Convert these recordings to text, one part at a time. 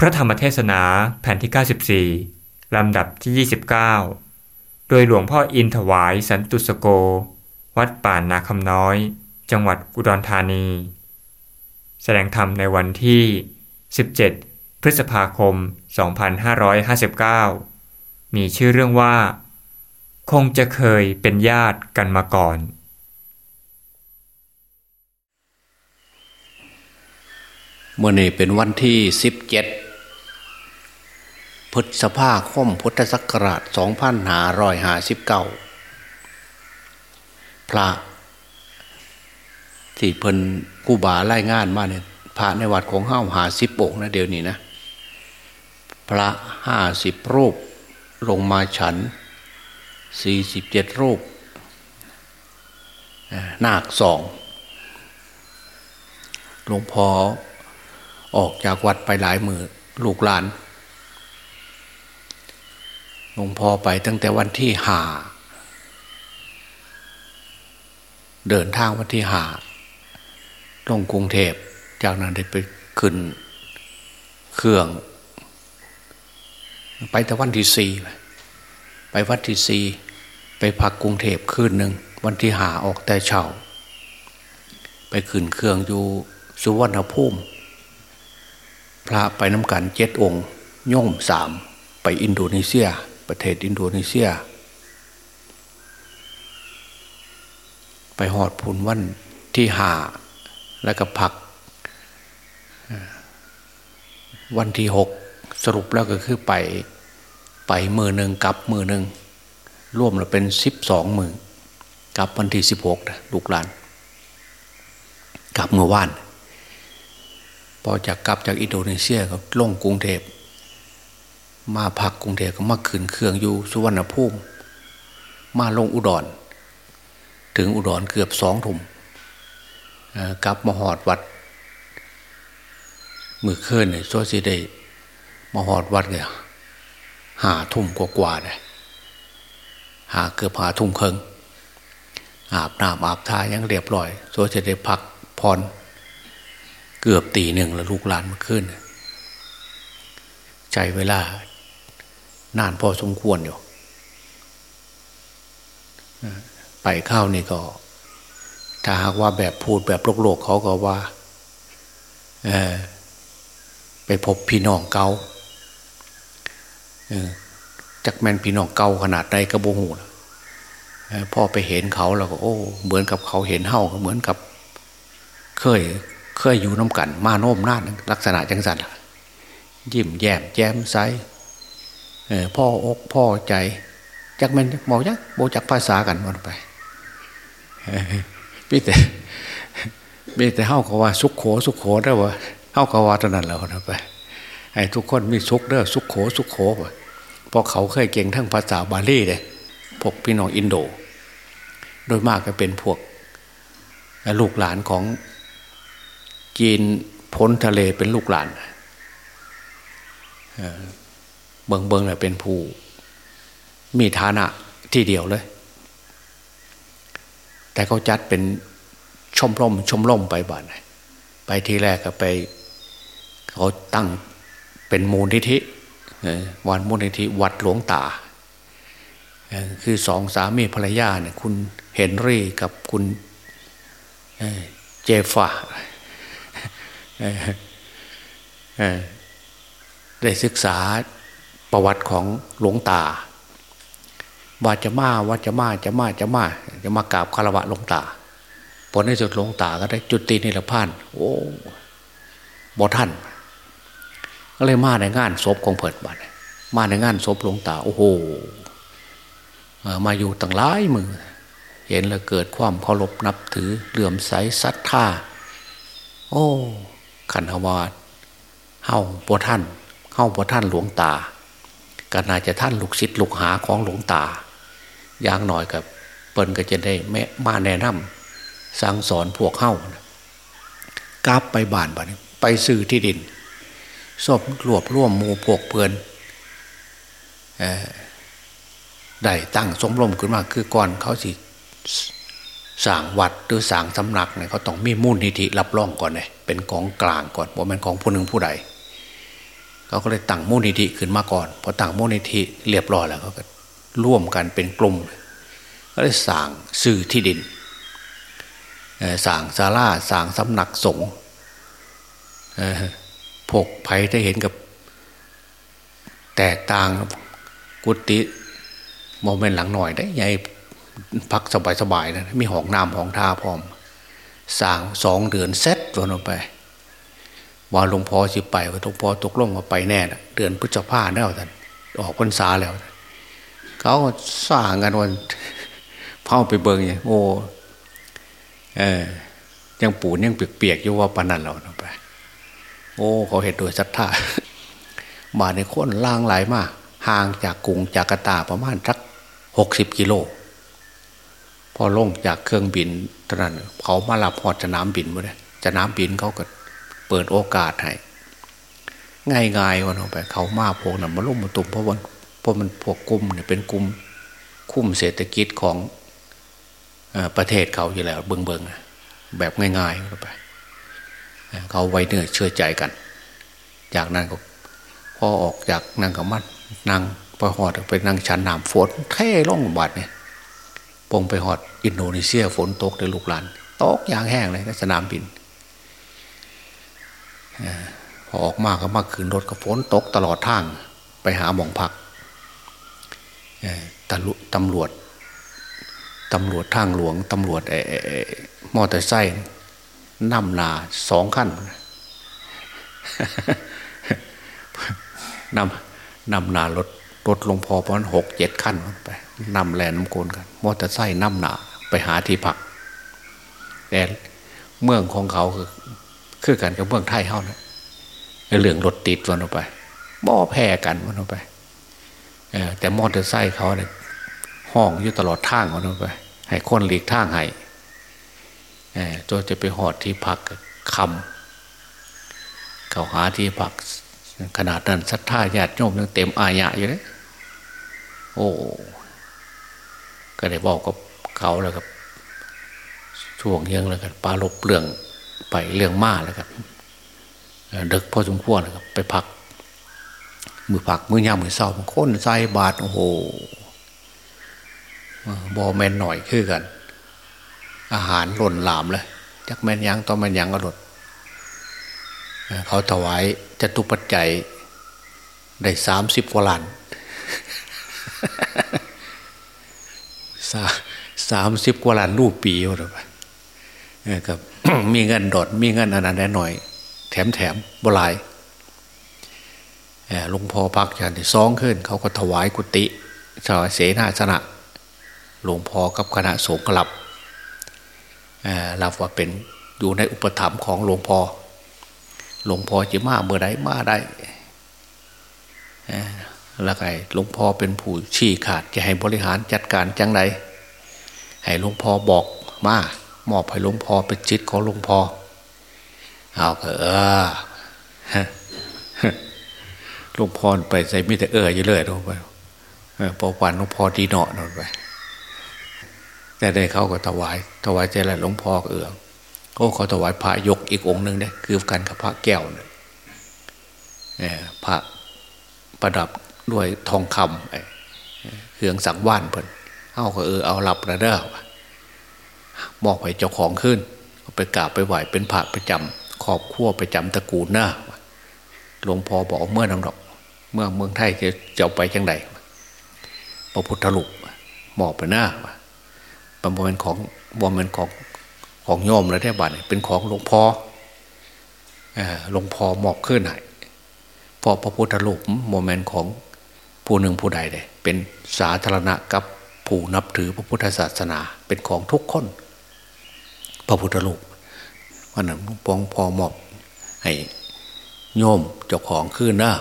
พระธรรมเทศนาแผ่นที่ 94 ลำดับที่ 29 โดยหลวงพ่ออินถวายสันตุสโก วัดป่านนาคำน้อย จังหวัดอุดรธานี แสดงธรรมในวันที่ 17 พฤษภาคม 2559 มีชื่อเรื่องว่า คงจะเคยเป็นญาติกันมาก่อนเมื่อนี้เป็นวันที่สิบเจ็ด พฤษภาคมพุทธศักราชสองพันหารอยหาสิบเก้าพระ ที่เพิ่นกูบาไล่งานมาเนี่ยพระในวัดของห้าวหาสิบองนะเดี๋ยวนี้นะ พระห้าสิบรูปลงมาฉันสี่สิบเจ็ดรูปนาคสองหลวงพ่อออกจากวัดไปหลายมือลูกหลาน หลวงพ่อไปตั้งแต่วันที่หาเดินทางวันที่หาลงกรุงเทพจากนั้นได้ไปขึ้น เครื่อง ไปแต่วันที่สี่ไปวันที่สี่ไปพักกรุงเทพคืนหนึ่งวันที่หาออกแต่เช้าไปขึ้นเครื่องอยู่สุวรรณภูมิพระไปน้ำกันเจ็ดองค์ โย่มสามไปอินโดนีเซีย ประเทศอินโดนีเซีย ไปหอดพุนวันที่หาแล้วก็พัก วันที่หกสรุปแล้วก็คือไปไปมือหนึ่งกับมือหนึ่งร่วมแล้วเป็นสิบสองมือกับวันที่สิบหกลูกหลาน กลับเมื่อวานพอจากกลับจากอินโดนีเซียก็ลงกรุงเทพ มาพักกรุงเทพก็มาขึ้นเครื่องอยู่สุวรรณภูมิมาลงอุดร ถึงอุดรเกือบสองทุ่มกลับมาหอดวัด มือเคลื่อนเนี่ยโซซีได้มาหอดวัดเนี่ยหาทุ่มกว่าๆเลยหาเกือบหาทุ่มเคิงอาบน้ำอาบทายังเรียบร้อยโซซีได้พักพรเกือบตีหนึ่งแล้วลูกหลานมาขึ้น ใจเวลา นานพอสมควรอยู่ไปเข้านี่ก็ ถ้าหากว่าแบบพูดแบบโลกโลกเขาก็ว่าไปพบพี่น้องเกาจักแมนพี่น้องเกาขนาดใดกระโบหูพ่อไปเห็นเขาแล้วก็โอ้ เหมือนกับเขาเห็นเห่าเหมือนกับ เคย เคยอยู่น้ำกัน มาโน้มน้านลักษณะจังสันยิ้มแย้มแจ่มใส พ่ออกพ่อใจจักแม่นบอยักโบจักภาษากันวันไปพี่แต่พี่แต่เฮาเขาว่าสุขโขสุขโขได้ว่าเฮาเขาว่าตอนนั้นแล้วนะไปไอ้ทุกคนมีสุขเด้อสุขโขสุขโขเพราะเขาเคยเก่งทั้งภาษาบาลีเลยพวกพี่น้องอินโด โดยมากก็เป็นพวกลูกหลานของจีนพ้นทะเลเป็นลูกหลาน เบิงเบิงเลยเป็นผู้ มีฐานะที่เดียวเลย แต่เขาจัดเป็นชมรมชมรมไปบ้านไปทีแรกก็ไปเขาตั้งเป็นมูลนิธิวันมูลนิธิวัดหลวงตา คือสองสามีภรรยาเนี่ยคุณเฮนรี่กับคุณเจฟาได้ศึกษา ประวัติของหลวงตา ว่าจะมาว่าจะมาจะมาจะมาจะมากราบคารวะหลวงตาผลในสุดหลวงตาก็ได้จุดตีนิรพาน โอ้บอท่านก็เลยมาในงานศพของเพิดบัตมาในงานศพหลวงตา โอ้โหมาอยู่ตั้งหลายมือ เห็นแล้วเกิดความเคารพนับถือเหลื่อมใสศรัทธาโอ้ขันหวาเฮ้าบท่านเฮ้าบท่านหลวงตา ก็น่าจะท่านลูกศิษย์ลูกหาของหลวงตา อย่างหน่อยกับเปิ้นก็จะได้แม่มาแนะนำสั่งสอนพวกเฮ้ากราบไปบ้านบ้านไปซื้อที่ดินสอบรวบร่วมมูพวกเพื่อนได้ตั้งสมรมขึ้นมาคือก่อนเขาสิสั่งวัดหรือสั่งสำนักเนี่ยเขาต้องมีมูลนิธิรับรองก่อนเลยเป็นของกลางก่อนว่ามันของผู้หนึ่งผู้ใด เขาก็เลยตั้งมูลนิธิขึ้นมาก่อนพอตั้งมูลนิธิเรียบร้อยแล้วเขาก็ร่วมกันเป็นกลุ่มก็เลยสั่งซื้อที่ดินสั่งศาลาสั่งสำนักสงฆ์พวกไผ่ได้เห็นกับ แตกต่างกุฏิโมเมนต์หลังหน่อยได้ใหญ่พักสบายๆนะมีห้องน้ำห้องท่าพร้อมสั่งสองเดือนเซ็ตวนออกไป ว่าหลวงพ่อสิไปว่าหลวงพ่อตกลงว่าไปแน่นะเดือนพฤษภาแล้วท่านออกพรรษาแล้ว เขาสร้างกันวันเผาไปเบิงอย่างโอ้เออยังปูนยังเปียกๆอยู่ว่าปนันเราไปโอ้เขาเห็นโดยศรัทธามาในคนล่างไหลมากห่างจากกรุงจากาตาประมาณสักหกสิบกิโลพอลงจากเครื่องบินตอนนั้นเขามาลับพอจะน้ำบินมาเลยจะน้ำบินเขาก็ เปิดโอกาสให้ง่ายๆวันออกไป เขามาพวกนั้นมาลุ่มมาตุ่มเพราะวันเพราะมันพวกกลุ่มเนี่ยเป็นกลุ่มคุ้มเศรษฐกิจของประเทศเขาอยู่แล้วเบิงเบิงแบบง่ายๆไปเขาไว้เนื้อเชื่อใจกัน จากนั้นก็พอออกจากนางกับมัดนางไปหอดไปนั่งชันน้ำฝนเท่ล่องบาดเนี่ยปงไปหอดอินโดนีเซียฝนตกในลูกหลานตกยางแห้งเลยสนามบิน พอออกมาก็มาขึ้นรถก็ฝนตกตลอดทางไปหาหมองพักตำรวจตำรวจทางหลวงตำรวจไอ้มอเตอร์ไซค์นำนาสองขั้นนำนำนารถรถลงพอประมาณหกเจ็ดขั้นไปนำแลนน้ำโกนกันมอเตอร์ไซค์นำนาไปหาที่พักแต่เมืองของเขาคือ คือกันกับเมืองไทยเขานะเรื่องรถติดวันออกไปบ่อแพ้กันวันออกไปแต่มอเตอร์ไซค์เขาเนี่ยห้องอยู่ตลอดทางวันออกไป ให้คนหลีกทางให้ตัวจะไปหอดที่พักคำเขาหาที่พักขนาดนั้นศรัทธาญาติโยมยังเต็มอายะอยู่เลยโอ้ก็ได้บอกกับเขาแล้วกับช่วงยังแล้วกันปลาลบเรื่อง ไปเรื่องมาแล้วครับเดึกพอสมควรครับ ไปพัก มือผักมือยามมือเศร้าค้นใจบาดโอ้โหบอแมนหน่อยคือกัน อาหารหล่นหลามเลยจักแมนยังตอนแมนยังก็หลดเขาถวายจตุปัจจัย ได้สามสิบกว่าล้านสามสิบกว่าล้านรูปปีหมดไปครับ มีเงินดอดมีเงินอันนั้นหน่อย แถมแถมบลายหลวงพ่อพักอย่างที่ซองขึ้น เขาก็ถวายกุฏิถวายเสนาสนะหลวงพ่อกับคณะสงฆ์กลับรับว่าเป็นอยู่ในอุปถัมภ์ของหลวงพ่อหลวงพ่อจะมาเมื่อใดมาได้แล้วไงหลวงพ่อเป็นผู้ชี้ขาดจะให้บริหารจัดการจังไรให้หลวงพ่อบอกมา มอบให้หลวงพ่อเป็นจิตของหลวงพ่อเอาเออหลวงพ่อไปใส่มิแต่เอออยู่เลยลงไปพอวันหลวงพ่อดีเนาะนอนไปแต่ได้เขาก็ถวาย ถวายใจละหลวงพ่อเอืองโอ้เขาถวายพระยกอีกองหนึ่งเนี่ยคือกันกับพระแก้วเนี่ยพระประดับด้วยทองคำเครื่องสังว่านเพิ่นเอาก็เออเอาหลับระเด้อ มอบให้เจ้าของขึ้นไปกราบไปไหวเป็นพระประจำขอบขั้วประจำตระกูลเน้าหลวงพ่อบอกเมื่อนังดอก เมื่อเมืองไทยจะจะไปจังใดพระพุทธลูกมอบไปหน้าประมวลของบอมเป็นของของโยมแล้วที่บ้านเป็นของหลวงพ่อหลวงพ่อมอบขึ้นให้พอพระพุทธรูปโมเมนต์ของผู้หนึ่งผู้ใดเลยเป็นสาธารณะกับผู้นับถือพระพุทธศาสนาเป็นของทุกคน พระพุทธรูปวันนั้นปองพอมอบให้โยมเจ้าของขึ้นนะ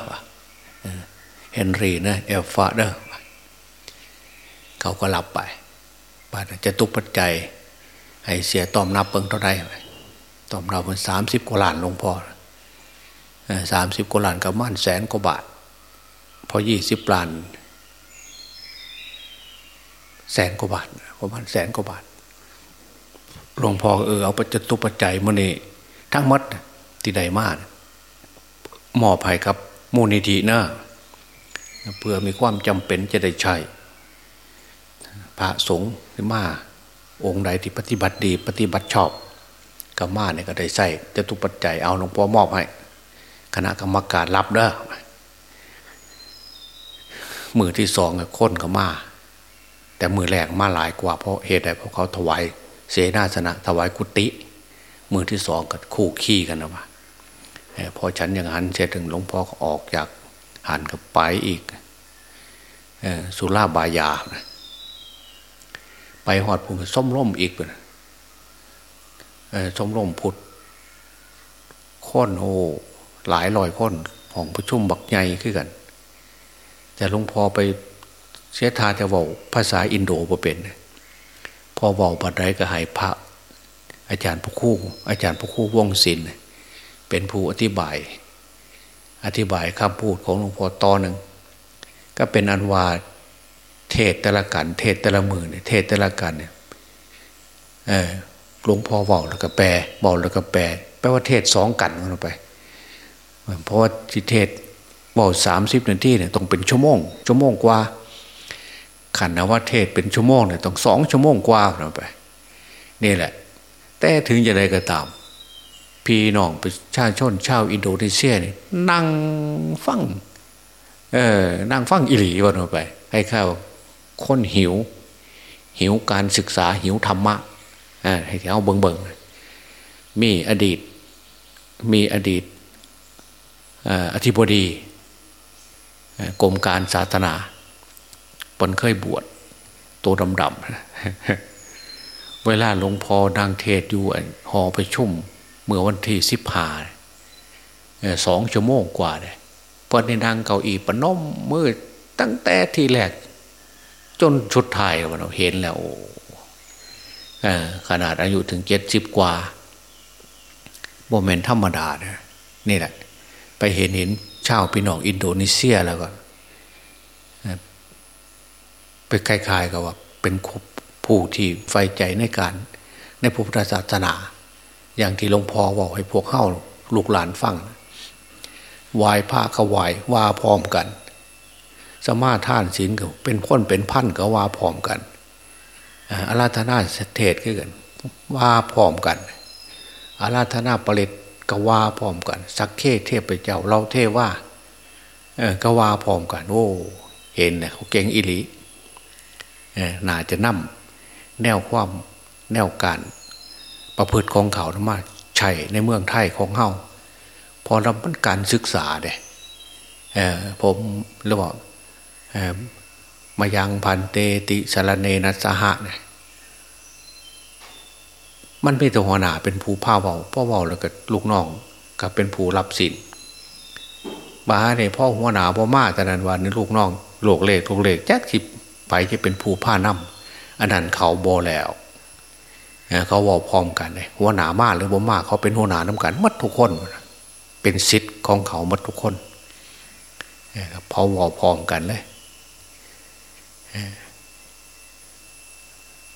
เฮนรี่นะเอลฟาเดอร์เขาก็รับไปบาจะตุกปัจจัยให้เสียตอมนับเปิงเท่าไรตอมนับเป็นสามสิบกว่าล้านหลวงพ่อสามสิบกว่าล้านกับมันแสนกว่าบาท พอยี่สิบล้าน แสนกว่าบาทประมาณแสนกว่าบาท หลวงพ่อเออเอาปัจจุปัจจัยมันนี่ทั้งมัดที่ใดมากมอบให้ครับมูลนิธินะเพื่อมีความจำเป็นจะได้ใช้พระสงฆ์มาองค์ใดที่ปฏิบัติดี ปฏิบัติชอบก็มาเนี่ยก็ได้ใส่จะตุปัจจัยเอาหลวงพ่อมอบให้ คณะกรรมการรับเด้อมือที่สองค้นก็มา แต่มือแรกมาหลายกว่าเพราะเหตุใดเพราะเขาถวาย เสนาสนะถวายกุฏิมือที่สองก็คู่ขี้กันนะวะพอฉันอย่างนั้นเสร็จถึงหลวงพ่อออกจากหันกับไปอีกสุราบายา ไปหอดภูมิส้มร่มอีกเป็นส้มร่มพุทธค้นโอหลายลอยค้นของประชุมบักใหญ่ขึ้นกัน แต่หลวงพ่อไปเสียทาจะบอกภาษาอินโดบ่เป็น พอบอกปัดไรก็ให้พระ อาจารย์ผู้คู่ อาจารย์ผู้คู่วงศิลป์เป็นผู้อธิบาย อธิบายคำพูดของหลวงพ่อตอนหนึ่งก็เป็นอันว่าเทศแต่ละกัน เทศแต่ละมือเนี่ยเทศแต่ละกันเนี่ยหลวงพ่อบอกแล้วก็แปลบอกแล้วก็แปลแปลว่าเทศสองกันกันไป เพราะว่าที่เทศบอกสามสิบนาทีเนี่ยต้องเป็นชั่วโมงชั่วโมงกว่า ขันนะว่าเทศเป็นชั่วโมงเนี่ยต้องสองชั่วโมงกว่าไป นี่แหละ แต่ถึงจะได้ก็ตาม พี่น้องประชาชนชาวอินโดนีเซียนี่นั่งฟังเออนั่งฟังอิหลีวันไป ให้เข้าคนหิว หิวการศึกษาหิวธรรมะให้เอาเบิงเบิงมีอดีต มีอดีตอธิบดีกรมการศาสนา ปนเคยบวชตัวดำๆเวลาหลวงพ่อนางเทศอยู่หอไปชุ่มเมื่อวันที่สิบหาสองชั่วโมงกว่าเลยพอในนางเกาอีปนมมืดตั้งแต่ที่แรก จนชุดไทยเราเห็นแล้วขนาดอายุถึงเจ็ดสิบกว่าโมเมนต์ธรรมดาเนี่ยนี่แหละ ไปเห็นเห็นชาวพี่น้องอินโดนีเซียแล้วก็ ไปคล้ายๆกับว่า เป็นผู้ที่ไฟใจในการ ในพุทธศาสนา อย่างที่หลวงพ่อบอกให้พวกเข้าลูกหลานฟังวายผ้าขวายว่าพร้อมกัน สมาท่านศีลก็เป็นพ้นเป็นพันก็ว่าพร้อมกันอาราธนาเทศก็กันว่าพร้อมกันอาราธนาปริตก็ว่าพร้อมกัน สักเคเทพเจ้าเราเทว่าเออก็ว่าพร้อมกัน โอ้ เห็นเนี่ยเขาเก่งอิริ น่าจะนั่มแนวความแนวการประพฤติของเขาธรรมะใช่ในเมืองไทยของเฮาพอรับการศึกษาเด้ผมเรียกว่ามายังพันเตติสารเนนัสหะเนี่ยมันไม่ตัวหัวหน้าเป็นผู้ผ้าเบาพ่อเบาแล้วก็ลูกน้องกับเป็นผู้รับสินบาเนี่ยพ่อหัวหน้าพ่อมาแต่นั้นวันนี้ลูกน้องโลกเลขลูกเลขแจ๊กสิ ไปจะเป็นผู้ผ้านำอันนั้นเขาโบแล้วเขาว่าพร้อมกันเลยหัวหนามากหรือบ่มากเขาเป็นหัวหน้าน้ากันมัดทุกคน เป็นสิทธิ์ของเขามัดทุกคนพอว่าพร้อมกันเลย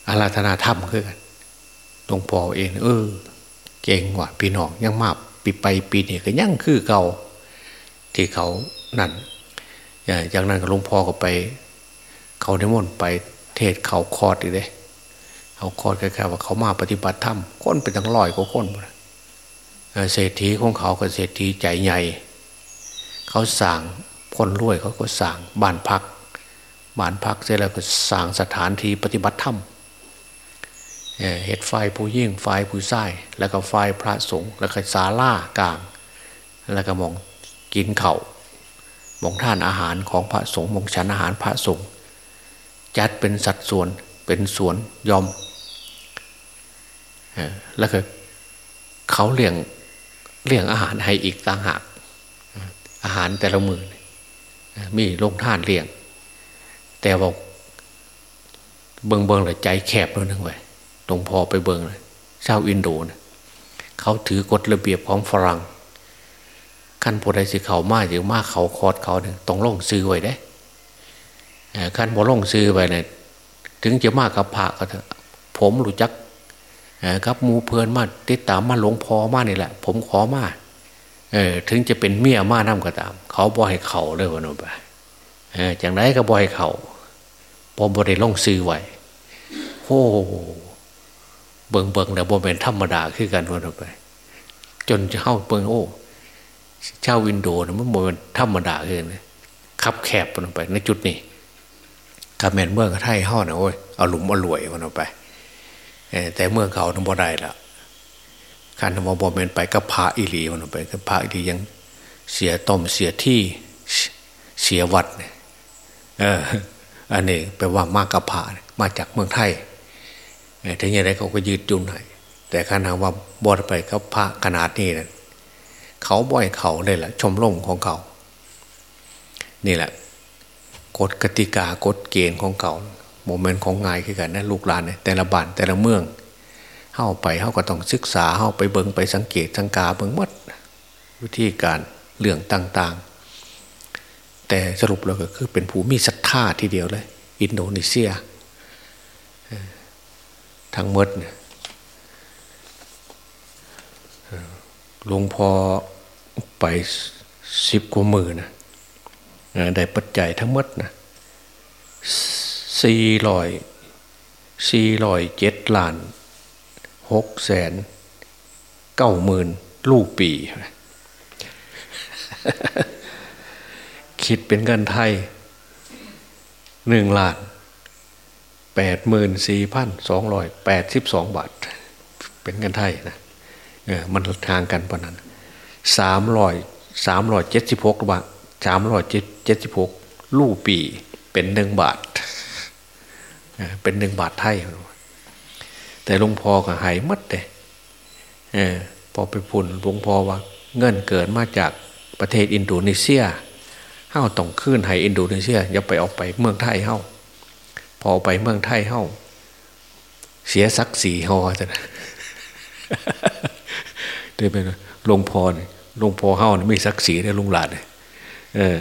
อาราธนาธรรมคือกันหลวงพ่อเองเออเก่งว่ะพี่น้องยังมากปีไปปีนี้ก็ยังคือเก่าที่เขานั่นอย่างนั้นก็หลวงพ่อก็ไป เขาได้มนไปเทศเขาคอดอีกเลยเขาคอดแค่ว่าเขามาปฏิบัติธรรมคนเป็นทั้งร้อยกว่าคนเศรษฐีของเขาก็เศรษฐีใจใหญ่ เขาสั่งคนรวยเขาก็สั่งบ้านพักบ้านพักเสร็จแล้วก็สั่งสถานที่ปฏิบัติธรรมเหตุไฟผู้ยิ่งไฟผู้ใส้แล้วก็ไฟพระสงฆ์แล้วก็ศาลากลาง แล้วก็มองกินเขา่ามองท่านอาหารของพระสงฆ์มองฉันอาหารพระสงฆ์ จัดเป็นสัดส่วนเป็นสวนยอมแล้วก็เขาเลี้ยงเลี้ยงอาหารให้อีกต่างหากอาหารแต่ละมือมีลงท่านเลี้ยง แต่บอกเบิงเบิงเลยใจแคบเลยนึงไว้หลวงพ่อไปเบิงเลยชาวอินโดนะเขาถือกฎระเบียบของฝรั่งขั้นโพธิสิเขามากหรือมากเขาคอดเขาเนี่ยต้องลงซื้อไว้ได้ ขั้นพอลงซื้อไว้เนี่ยถึงจะมากกับพระก็เถอะผมรู้จักครับมูเพลินมาติดตามมาหลวงพ่อมานี่แหละ ผมขอมาเออถึงจะเป็นเมียมาน้ำก็ตาม เขาบ่ให้เขาเลยวันนู้นไปเออจังไรก็บ่ให้เขาพอบริลงซื้อไว้โอ้เบิงเบิงแล้วบ่เป็นธรรมดาขึ้นกันวันนู้นไป จนจะเข้าเบิงโอ้เช่าวินโดว์มันบ่เป็นธรรมดาขึ้นเลยขับแคบวันนู้นไปในจุดนี้ กับแมนเมืองไทยห่อนะโอ้ยเอาหลุมเอารวยวันนู้นไปแต่เมื่อเขาทำบ่ได้ละการทำบ่เป็นไปกับพระอิรีมันไปกับพระอิรียังเสียต้มเสียที่เสียวัดเนี่ยเอออันนี้แปลว่ามากกับพระมาจากเมืองไทยถึงอย่างไรเขาก็ยืดจุนให้แต่ขณะว่าบอดไปกับพระขนาดนี้นะเขาบ่อยเขาเลยแหละชมรมของเขา นี่แหละ กฎกติกากฎเกณฑ์ของเขาโมเมนต์ของงายคือกันนะลูกหลานเนี่ยแต่ละบ้านแต่ละเมืองเข้าไปเข้าก็ต้องศึกษาเข้าไปเบิงไปสังเกตสังกาเบิงมดวิธีการเรื่องต่างๆ แต่สรุปแล้วก็คือเป็นผู้มีศรัทธาทีเดียวเลย อินโดนีเซียทั้งมดเนี่ยหลวงพ่อไปสิบกว่ามือนะ ได้ปัจจัยทั้งหมดนะสี่ร้อยสี่ร้อยเจ็ดล้านหกแสนเก้าหมื่นลูกปี คิดเป็นเงินไทยหนึ่งล้านแปดหมื่นสี่พันสองร้อยแปดสิบสองบาท เป็นเงินไทยนะเออมันทางกันปะนั้นสามร้อยสามร้อยเจ็ดสิบหกบาท สามร้อยเจ็ดสิบหกลูกปีเป็นหนึ่งบาท เป็นหนึ่งบาทไทย แต่หลวงพ่อก็หายมัดเลยพอไปพุ่นหลวงพ่อว่า เงินเกิดมาจากประเทศอินโดนีเซียเฮ้าต้องขึ้นให้อินโดนีเซียอย่าไปออกไปเมืองไทยเฮ้าพอไปเมืองไทยเฮ้าเสียศักดิ์ศรีเฮ้าจะนะเดี๋ยวไปหลวงพ่อหลวงพ่อเฮ้าไม่ศักดิ์ศรีได้ลุงหลานเลย เออ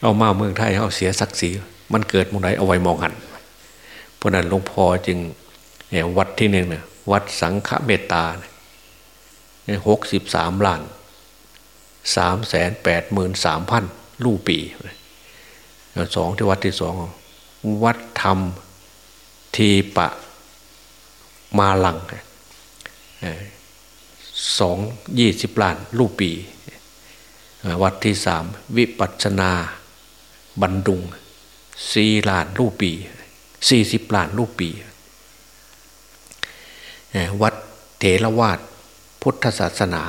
เอามาเมืองไทยเขาเสียศักดิ์ศรีมันเกิดมองไหนเอาไว้มองหัน เพราะนั้นหลวงพ่อจึงเนี่ยวัดที่หนึ่งเนี่ยวัดสังฆเมตตาเนี่ยหกสิบสามล้านสามแสนแปดหมื่นสามพันลูปีสองที่วัดที่สองวัดธรรมทีปะมาลังสองยี่สิบล้านลูปี วัดที่สามวิปัชนา บันดุงสี่ล้านรูปีสี่สิบล้านรูปี วัดเถรวาทพุทธศาสนา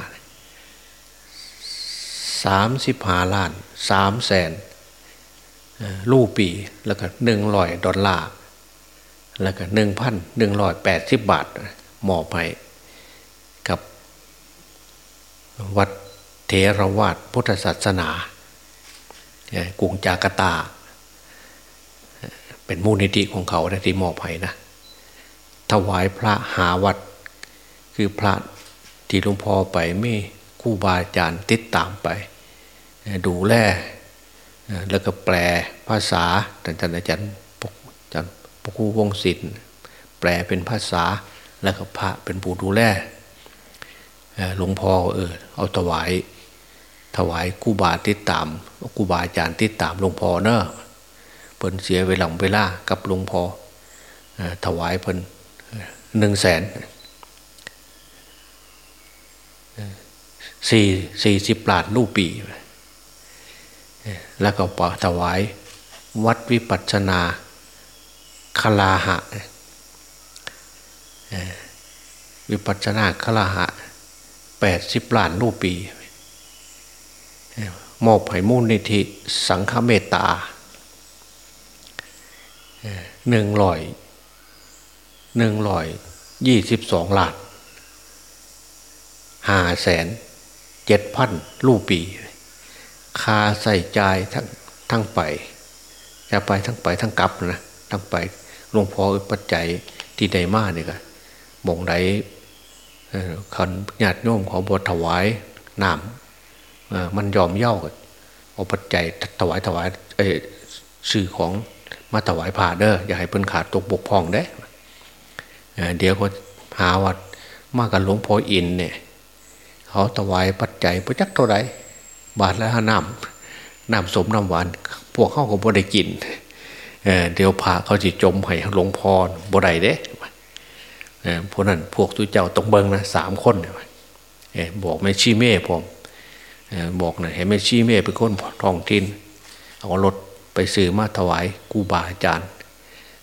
สามสิบห้าล้านสามแสนรูปี แล้วก็หนึ่งร้อยดอลลาร์แล้วก็หนึ่งพันหนึ่งร้อยแปดสิบบาทหมอไปกับวัด เทรวาทพุทธศาสนากรุงจาการ์ตา เป็นมูลนิธิของเขาที่มอบให้นะถวายพระหาวัด คือพระที่หลวงพ่อไปไม่คู่บาอาจารย์ติดตามไป ดูแลแล้วก็แปลภาษาท่านอาจารย์ปกอาจารย์ปกูวงศิลป์แปลเป็นภาษาแล้วก็พระเป็นผู้ดูแลหลวงพ่อเออเอาถวาย ถวายกูบาติดตามกูบาอาจารย์ติดตามหลวงพ่อเนอะเพิ่นเสียเวลาเวลากับหลวงพ่อถวายเพิ่นหนึ่งแสนสี่สี่สิบล้านลูกปี แล้วก็ปถวายวัดวิปัชนาคลาหะ วิปัชนาคลาหะแปดสิบล้านลูกปี มอบให้มูลนิธิสังฆเมตตาหนึ่งร้อยหนึ่งร้อยยี่สิบสองล้านห้าแสนเจ็ดพันลูกปี คาใส่ใจทั้งทั้งไปจะไปทั้งไปทั้งกลับนะทั้งไปหลวงพ่อปัจจัยที่ใดมาเนี่ยก็บ่งไหนขันญาติโยมขอบทถวายน้ำ มันยอมเย่าเอาปัจจัยถวายถวายเอสื่อของมาถวายผ่าเด้ออย่าให้เพิ่นขาดตกบกพร่องเด้เดี๋ยวก็หาวัดมากับหลวงพ่ออินเนี่ยเขาถวายปัจจัยพระจักเท่าไรบาทละห้าน้ำน้ำสมน้ำหวาน พวกเขาก็บ่ได้กินเเดี๋ยวพระเขาจะจมให้หลวงพ่อบ่ได้เด้พวกนั้นพวกตุเจ้าต้องเบิงนะสามคนบอกไม่ชี้เม่ผม บอกหน่อยให้ไม่ชี้เม่เป็นคนท้องทินเอารถไปซื้อมาถวายกูบาอาจารย์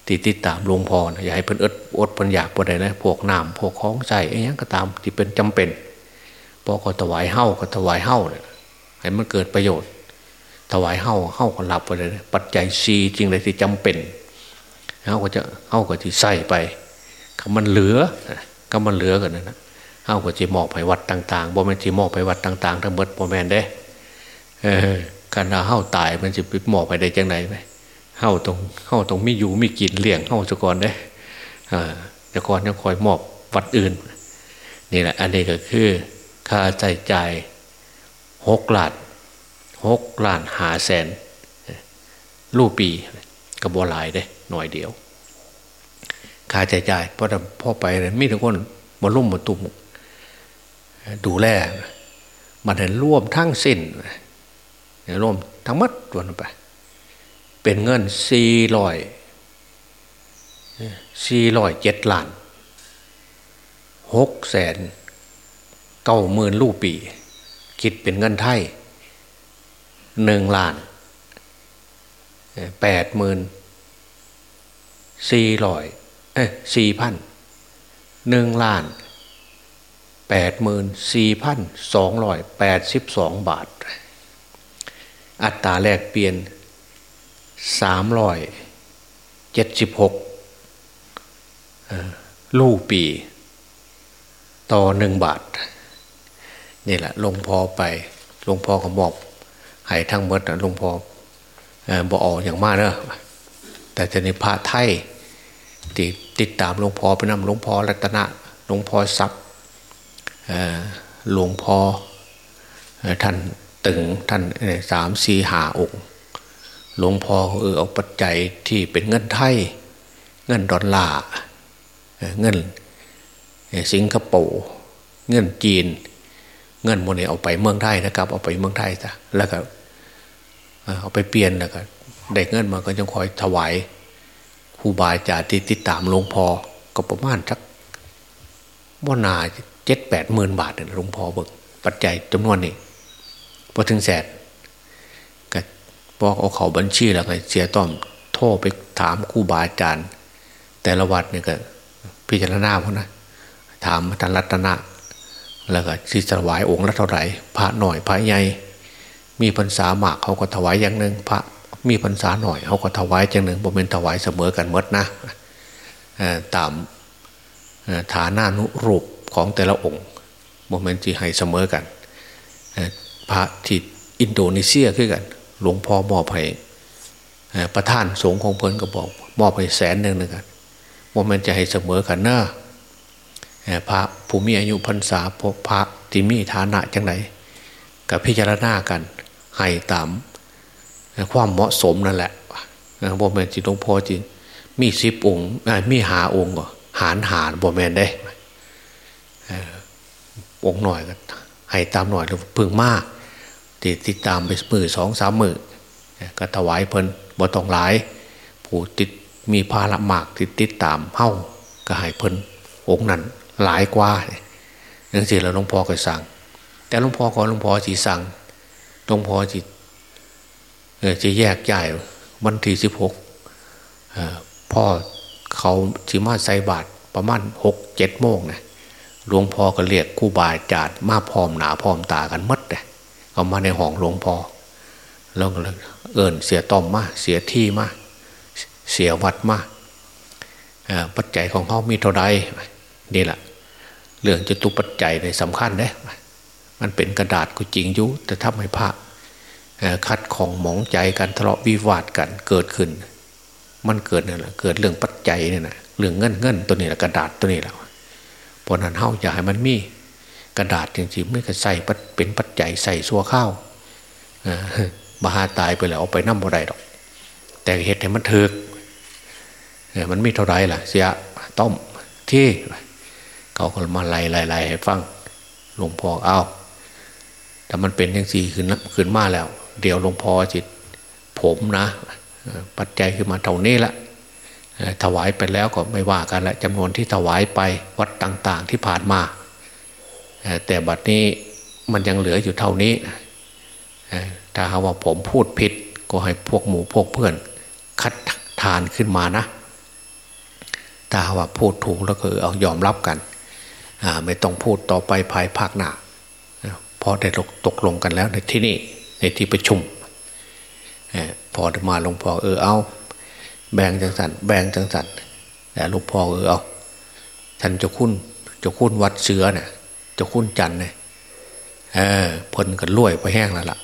ติดติดตามหลวงพ่ออย่าให้เพิ่นอดอดเพิ่นอยากบ่ได้นะพวกน้ำพวกของใส่ไอ้ยังก็ตามที่เป็นจำเป็นพอก็ถวายเฮ้าก็ถวายเฮ้าเนี่ยให้มันเกิดประโยชน์ ถวายเฮ้าเฮ้าก็หลับไปเลยปัจจัยซีจริงเลยที่จำเป็นเฮ้าก็จะเฮ้าก็ที่ใส่ไปก็มันเหลือก็มันเหลือกันนะ เฮ้าก็จะมอบไปวัดต่างๆบ่แม่นจะมอบไปวัดต่าง ๆ ทั้งหมดบ่แม่นเด้เออการเฮ้าตายมันจะไปมอบไปได้จังไหนไหมเฮ้าตรงเฮ้าตรงไม่อยู่ไม่กินเลี้ยงเฮ้าสะก่อนเด้อ่าจะก่อนจะคอยมอบวัดอื่น นี่แหละ อันนี้ก็คือค่าใช้จ่ายหกล้านหกล้านหาแสนรูปีกระบวลายเด้หน่อยเดียวค่าใช้จ่ายเพราะพ่อไปมีทุกคนมาลุ่มมาตุ่ม ดูแล มันเห็นร่วมทั้งสิ้นร่วมทั้งมัดวันไป เป็นเงินสี่ร้อยสี่ร้อยเจ็ดล้านหกแสนเก้าหมื่นลูกปี คิดเป็นเงินไทยหนึ่งล้านแปดหมื่นสี่ร้อยเอ้สี่พันหนึ่งล้าน แปดหมื่นสี่พันสองร้อยแปดสิบสองบาท อัตราแลกเปลี่ยนสามร้อยเจ็ดสิบหกลูกปี ต่อหนึ่งบาท นี่แหละหลวงพ่อไปหลวงพ่อก็บอกให้ทั้งหมดหลวงพ่อบอกออกอย่างมากเนอะแต่จะในพระไทยติดติดตามหลวงพ่อไปนำหลวงพ่อรัตนะหลวงพ่อทรัพย์ หลวงพ่อท่านตึงท่านสามสี่หาองค์หลวงพ่อเออเอาปัจจัยที่เป็นเงินไทย เงินดอลลาร์เงินสิงคโปร์เงินจีน เงินโมเนเอาไปเมืองไทยนะครับ เอาไปเมืองไทยจ้ะแล้วก็เอาไปเปลี่ยนแล้วก็ได้เงินมาก็ยังคอยถวายครูบาอาจารย์ที่ติดตามหลวงพ่อก็ประมาณสักว่านา เจ็ดแปดหมื่นบาทเนี่ยหลวงพ่อเบิกปัจจัยจำนวนนี้พอถึงแสนก็บอกเอาเขาบัญชีแล้วก็เสียต้อมโทษไปถามครูบาอาจารย์ แต่ละวัดเนี่ยก็ พิจารณาเพราะนะถามท่านรัตนะแล้วก็ที่ถวายองค์ละเท่าไหร่พระหน่อยพระใหญ่มีพรรษาหมากเขาก็ถวายอย่างหนึ่งพระมีพรรษาหน่อยเขาก็ถวายอย่างหนึ่งบ่เป็นถวายเสมอกันมดนะตามฐานานุรูป ของแต่ละองค์โมเมนต์ที่ให้เสมอกันพระที่อินโดนีเซียขึ้นกัน หลวงพ่อมอบให้ประธานสงฆ์ของเพลินก็บอก มอบให้แสนหนึ่งหนึ่งกันโมเมนต์จะให้เสมอกันเนอะพระผู้มีอายุพรรษาพระที่มีฐานะจังไหนกับพิจารณากันให้ตามความเหมาะสมนั่นแหละบ่แมนจิตหลวงพ่อจริงมีสิบองค์มีหาองค์ก็หารหารบ่แมนได้ องหน่อยก็ให้ตามหน่อยพึ่งมากติดติดตามไปมือสองสามมือก็ถวายเพิ่นบ่ต้องหลาย ผู้ติดมีภาระมากติดติดตามเฮ้าก็ให้เพิ่นองนั้นหลายกว่านั่นสิแล้วหลวงพ่อก็สั่ง แต่หลวงพ่อขอหลวงพ่อจีสั่งหลวงพ่อจีจะแยกใหญ่วันที่สิบหกพ่อเขาจีมาใส่บาทประมาณหกเจ็ดโมงนะ หลวงพ่อก็เรียกคู่บาจาดมาพร้อมหนาพร้อมตากันมัดเลยเอามาในห้องหลวงพ่อแล้วก็เอิญเสียต้อมมาเสียที่มาเสียวัดมาปัจจัยของเขามีเท่าใดนี่แหละเรื่องจะตุปัจจัยในสำคัญเด้มันเป็นกระดาษก็จริงยุแต่ทำให้พระคัดของหมองใจกันทะเลาะวิวาทกันเกิดขึ้น มันเกิดเนี่ยแหละเกิดเรื่องปัจจัยเนี่ยนะเรื่องเงินเงินตัวนี้แหละกระดาษตัวนี้แหละ ราะนั้นเฮาอยากให้มันมีกระดาษจริงๆไม่ก็ใส่เป็นปัจจัยใส่ซัวข้าวมหาตายไปแล้วเอาไปนั่มอะไรหรอก แต่เหตุให้มันเถิกมันมีเท่าไรล่ะ เสียต้มที่เขาก็มาไล่ไล่ไล่ให้ฟังหลวงพ่อเอาแต่มันเป็นยังสี่ขึ้นขึ้นมาแล้ว เดี๋ยวหลวงพ่อจิต ผมนะ ปัจจัยขึ้นมาเท่านี้ละ ถวายไปแล้วก็ไม่ว่ากันละจำนวนที่ถวายไปวัดต่างๆที่ผ่านมา แต่บัดนี้มันยังเหลืออยู่เท่านี้ ถ้าหาว่าผมพูดผิดก็ให้พวกหมู่พวกเพื่อน คัดทานขึ้นมานะ ถ้าว่าพูดถูกแล้วก็เอายอมรับกัน ไม่ต้องพูดต่อไปภายภาคหน้าพอได้ตกลงกันแล้วในที่นี่ในที่ประชุมพอมาหลวงพ่อเออเอา แบ่งจังสันแบ่งจังสันแต่หลวงพ่อเออเอาท่านจะคุ้นจะคุ้นวัดเสือเนี่ยจะคุ้นจันเนี่ยเออพนกันรวยไปแห้งแล้วล่ะ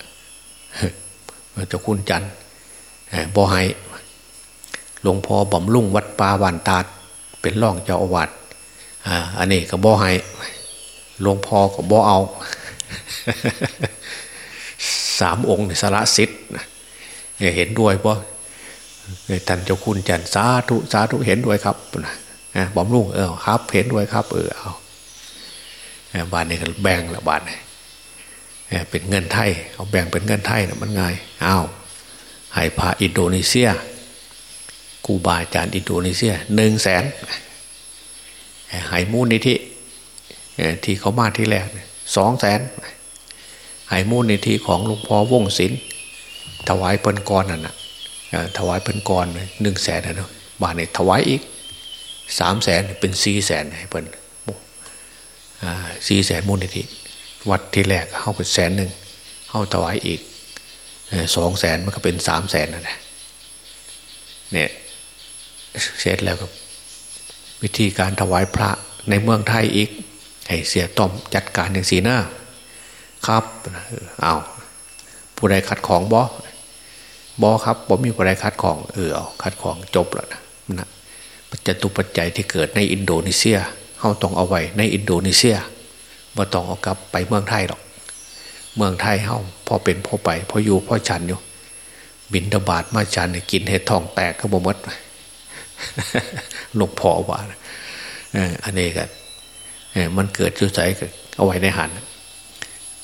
จะคุ้นจันบ่ให้หลวงพ่อบำลุ่งวัดป่าวันตาเป็นร่องเจ้าอาวาสอ่าอันนี้ก็บ่ให้หลวงพ่อก็บ่เอาสามองค์สาระสิทธิ์เห็นด้วยป่ะ ท่านเจ้าคุณจันสาธุสาธุเห็นด้วยครับนะบอมลุงเออครับ เห็นด้วยครับ เออเอาบานนี้ก็แบ่งละบานนี้เป็นเงินไทย เอาแบ่งเป็นเงินไทยนะมันง่ายอ้าวให้พาอินโดนีเซียกูบาอาจารย์อินโดนีเซียหนึ่งแสนให้มูลนิธิที่เขามาที่แรกสองแสนให้มูลนิธิของหลวงพ่อวงศิลป์ถวายเปินกรนั่นนะ ถวายเปินกรหนึ่งแสนนะบาทเนี่ยถวายอีกสามแสนเป็นสี่แสนให้เปินสี่แสนมูลนิธิวัดที่แรกเข้าเป็นแสนหนึ่งเข้าถวายอีกสองแสนมันก็เป็นสามแสนนั่นแหละเนี่ยเสร็จแล้วก็วิธีการถวายพระในเมืองไทยอีกให้เสียต้อมจัดการอย่างสีหน้า ครับเอาผู้ใดคัดของบอ บอครับบอมีผู้ใดคัดของเออเอาคัดของจบแล้วนะนะปัจจตุปัจจัยที่เกิดในอินโดนีเซียเขาต้องเอาไว้ในอินโดนีเซียมาต้องเอากลับไปเมืองไทยหรอก เมืองไทยเขาพอเป็นพอไปพออยู่พอฉันอยู่ บินตบาดมาฉันกินเห็ดทองแตกก็บ่มดหลวงพ่อว่าอันนี้กันมันเกิดจุดใจเอาไว้ในหัน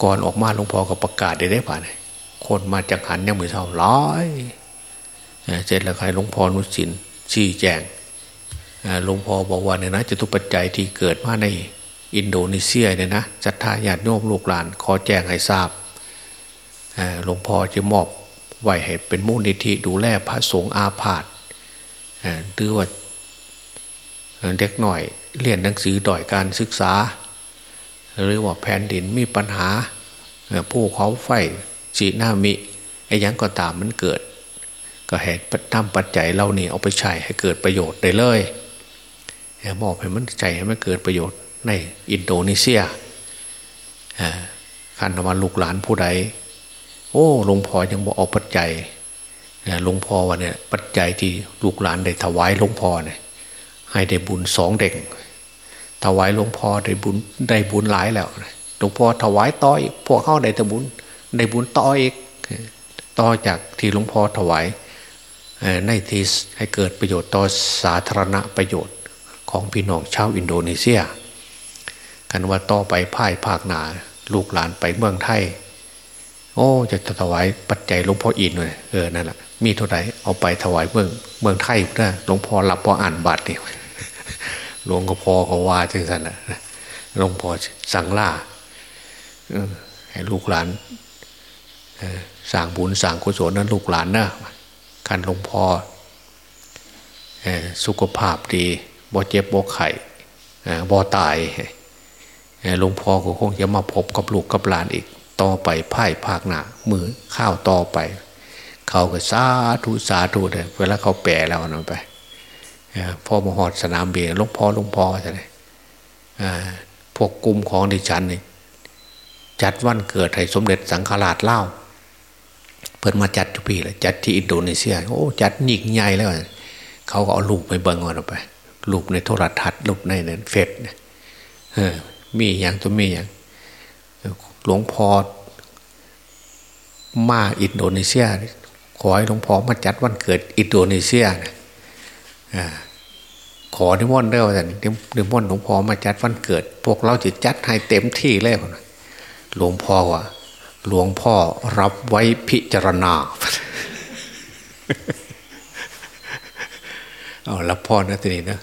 ก่อนออกมาหลวงพ่อก็ประกาศได้ได้ป่ะเนี่ย คนมาจากหันยังมือเท่าร้อยเสร็จแล้วใครหลวงพ่อนุสินชี้แจงหลวงพ่อบอกว่าเนี่ยนะจะตุปัจจัยที่เกิดมาในอินโดนีเซียเนี่ยนะจัตตาญาติโยมลูกหลาน ขอแจ้งให้ทราบหลวงพ่อจะมอบไหวให้เป็นมูลนิธิดูแลพระสงฆ์อาพาธหรือว่าเด็กหน่อยเรียนหนังสือด่อยการศึกษา หรือว่าแผ่นดินมีปัญหาผู้เขาไฟ จีนามิไอ้ยังก็ตามมันเกิด ก็เหตุทำปัจจัยเราเนี่เอาไปใช้ให้เกิดประโยชน์ได้เลยมอบให้มันใจให้มันเกิดประโยชน์ในอินโดนีเซียขันธมาลูกหลานผู้ใด โอ้หลวงพ่อยังบอกเอาปัจจัยหลวงพ่อวันเนี่ยปัจจัยที่ลูกหลานได้ถวายหลวงพ่อเนี่ยให้ได้บุญสองเด็กถวายหลวงพ่อได้บุญได้บุญหลายแล้วหลวงพ่อถวายต่ออีกพวกเข้าได้แต่บุญ ได้บุญต่ออีก ต่อจากที่หลวงพ่อถวายในที่ให้เกิดประโยชน์ต่อสาธารณประโยชน์ของพี่น้องชาวอินโดนีเซีย กันว่าต่อไปพ่ายภาคหนาลูกหลานไปเมืองไทย โอ้จะถวายปัจจัยหลวงพ่ออินเลยเออนั่นแหละมีเท่าไหร่เอาไปถวายเมืองเมืองไทยนะหลวงพ่อรับพออ่านบาทเดียหลวงก็พอเขาว่าจังสันนะหลวงพ่อสั่งล่าให้ลูกหลาน สั่งบุญสั่งกุศลนั้นลูกหลานนะการหลวงพ่อสุขภาพดีบ่เจ็บบ่ไข่บ่ตายหลวงพ่อก็คงจะมาพบกับลูกกับหลานอีก ต่อไปพ่ายภาคหนามือข้าวต่อไป เขาก็สาธุสาธุเลยเวลาเขาแปลแล้วนั่นไปพ่อมหอดสนามเบียร์ลวงพ่อลวงพ่อใช่ไหมพวกกลุ่มของดิฉันนี่จัดวันเกิดให้สมเด็จสังฆราชเล่า เพิ่นมาจัดทุกปีเลยจัดที่อินโดนีเซีย โอ้จัดยิ่งใหญ่แล้วเขาก็เอารูปไปเบิ่งก่อนไปรูปในโทรทัศน์รูปในเน็ตเฟซเนี่ยมีอย่างตัวมีอย่างหลวงพ่อมาอินโดนีเซีย ขอให้หลวงพ่อมาจัดวันเกิดอินโดนีเซียนะขอนิมนต์ได้ว่าแต่นิมนต์หลวงพ่อมาจัดวันเกิด พวกเราจะจัดให้เต็มที่เลยหลวงพ่อว่า หลวงพ่อรับไว้พิจารณาเอารับพ่อนะทีนี้นะ